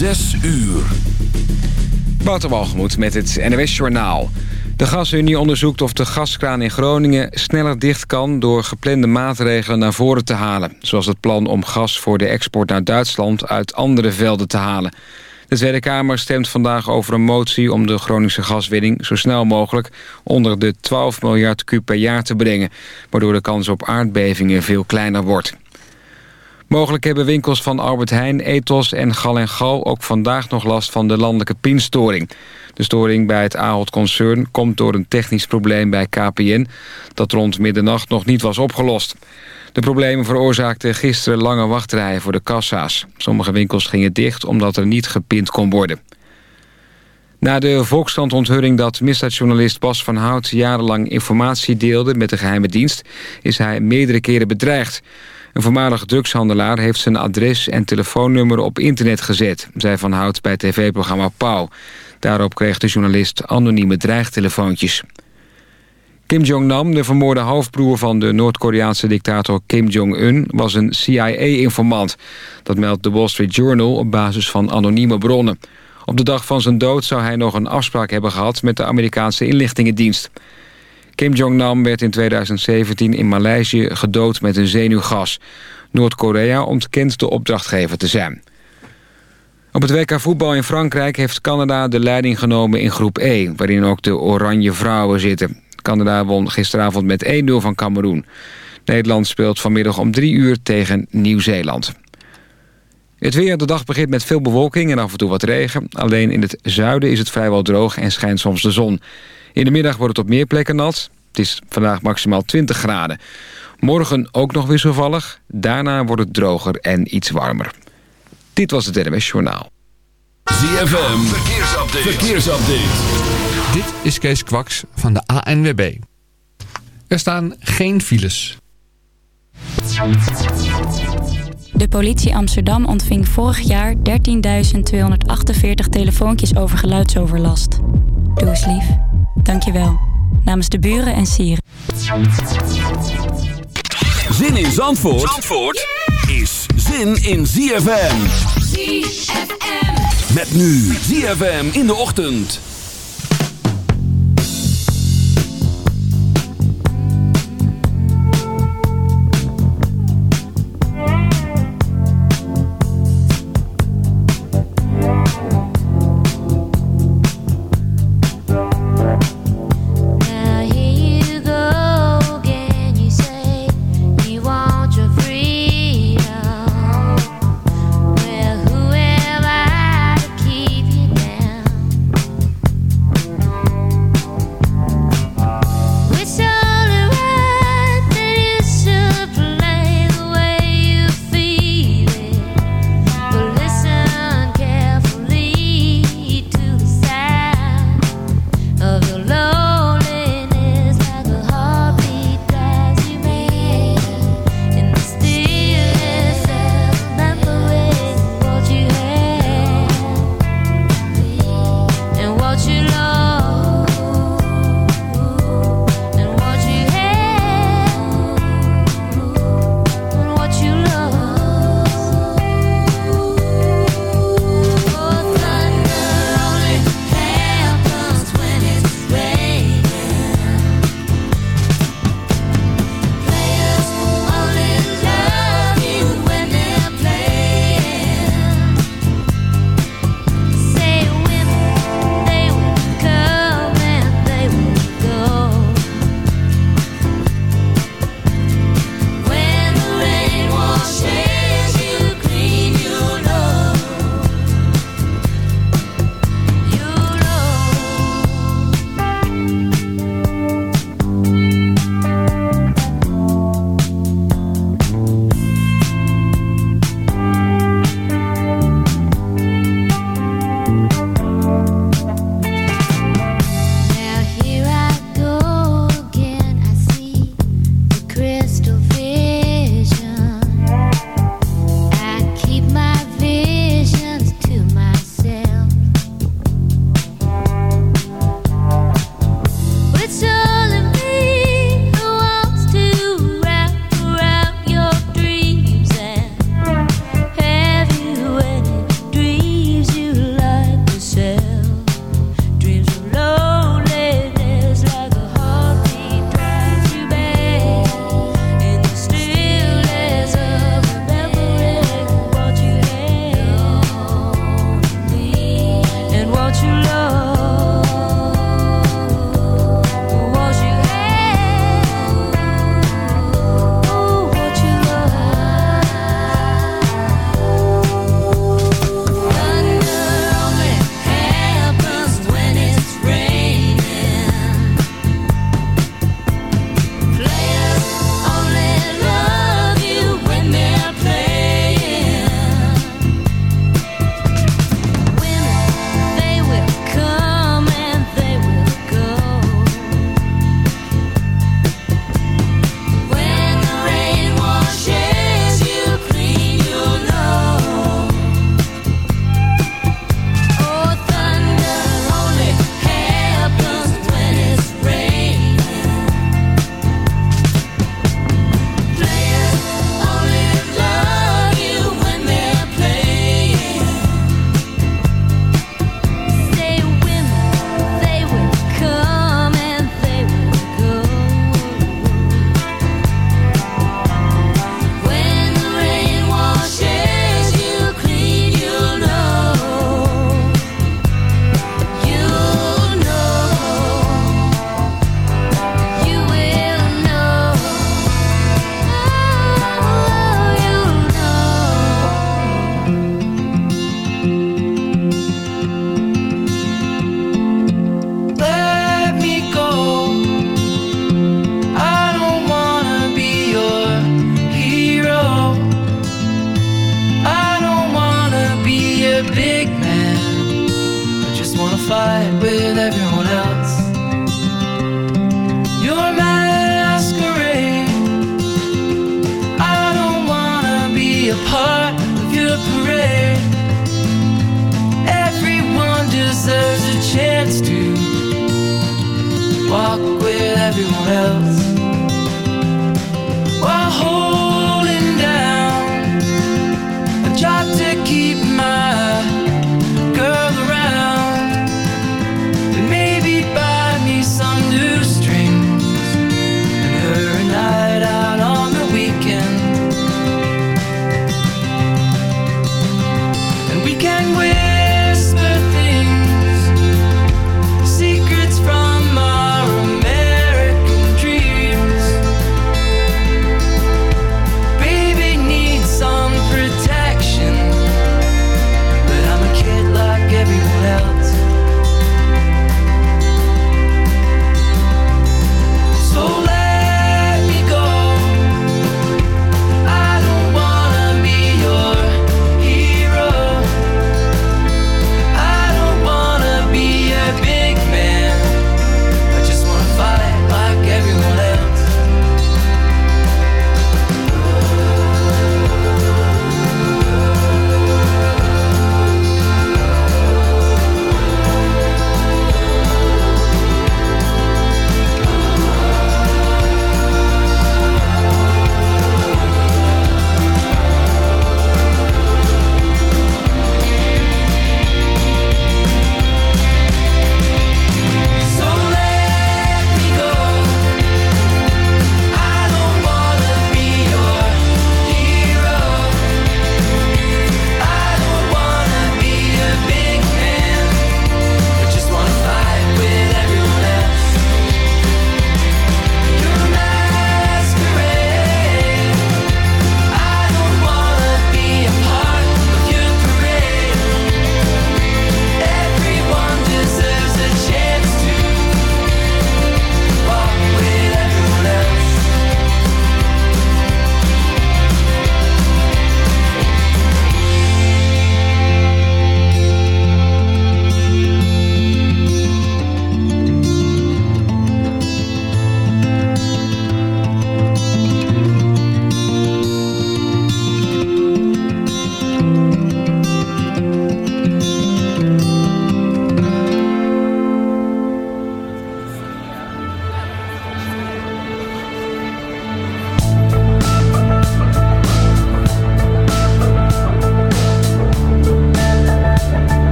Zes uur. Walgemoed met het NWS Journaal. De gasunie onderzoekt of de gaskraan in Groningen sneller dicht kan... door geplande maatregelen naar voren te halen. Zoals het plan om gas voor de export naar Duitsland uit andere velden te halen. De Tweede Kamer stemt vandaag over een motie om de Groningse gaswinning... zo snel mogelijk onder de 12 miljard kub per jaar te brengen... waardoor de kans op aardbevingen veel kleiner wordt. Mogelijk hebben winkels van Albert Heijn, Ethos en Gal Gal... ook vandaag nog last van de landelijke pinstoring. De storing bij het Ahold-concern komt door een technisch probleem bij KPN... dat rond middernacht nog niet was opgelost. De problemen veroorzaakten gisteren lange wachtrijen voor de kassa's. Sommige winkels gingen dicht omdat er niet gepind kon worden. Na de Volkskrant dat misdaadjournalist Bas van Hout... jarenlang informatie deelde met de geheime dienst... is hij meerdere keren bedreigd. Een voormalig drugshandelaar heeft zijn adres en telefoonnummer op internet gezet... zei Van Hout bij tv-programma Pauw. Daarop kreeg de journalist anonieme dreigtelefoontjes. Kim Jong-nam, de vermoorde hoofdbroer van de Noord-Koreaanse dictator Kim Jong-un... was een CIA-informant. Dat meldt de Wall Street Journal op basis van anonieme bronnen. Op de dag van zijn dood zou hij nog een afspraak hebben gehad... met de Amerikaanse inlichtingendienst. Kim Jong-nam werd in 2017 in Maleisië gedood met een zenuwgas. Noord-Korea ontkent de opdrachtgever te zijn. Op het WK voetbal in Frankrijk heeft Canada de leiding genomen in groep E... waarin ook de Oranje Vrouwen zitten. Canada won gisteravond met 1-0 van Cameroen. Nederland speelt vanmiddag om 3 uur tegen Nieuw-Zeeland. Het weer, de dag begint met veel bewolking en af en toe wat regen. Alleen in het zuiden is het vrijwel droog en schijnt soms de zon. In de middag wordt het op meer plekken nat. Het is vandaag maximaal 20 graden. Morgen ook nog wisselvallig. Daarna wordt het droger en iets warmer. Dit was het NMS Journaal. ZFM, verkeersupdate. verkeersupdate. Dit is Kees Kwaks van de ANWB. Er staan geen files. De politie Amsterdam ontving vorig jaar 13.248 telefoontjes over geluidsoverlast. Doe eens lief. Dankjewel. Namens de buren en sieren. Zin in Zandvoort, Zandvoort is zin in ZFM. ZFM. Met nu ZFM in de ochtend.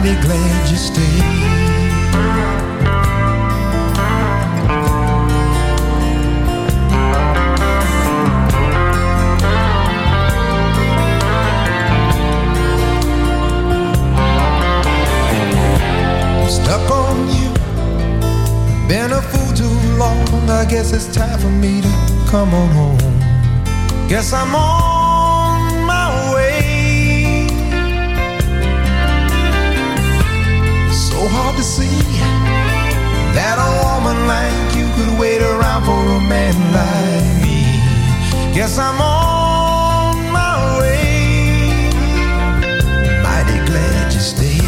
mighty glad you stayed. stuck on you. Been a fool too long. I guess it's time for me to come on home. Guess I'm on. to see that a woman like you could wait around for a man like me. Guess I'm on my way. Mighty glad you stayed.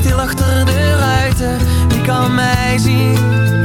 stil achter de ruiten, die kan mij zien?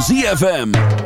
ZFM.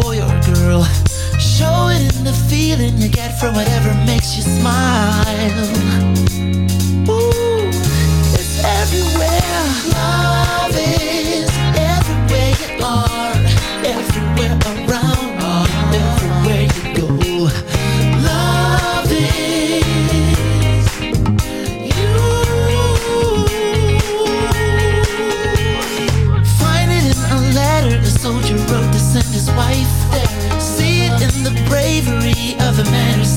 boy or girl. Show it in the feeling you get from whatever makes you smile. Ooh, it's everywhere. Love it.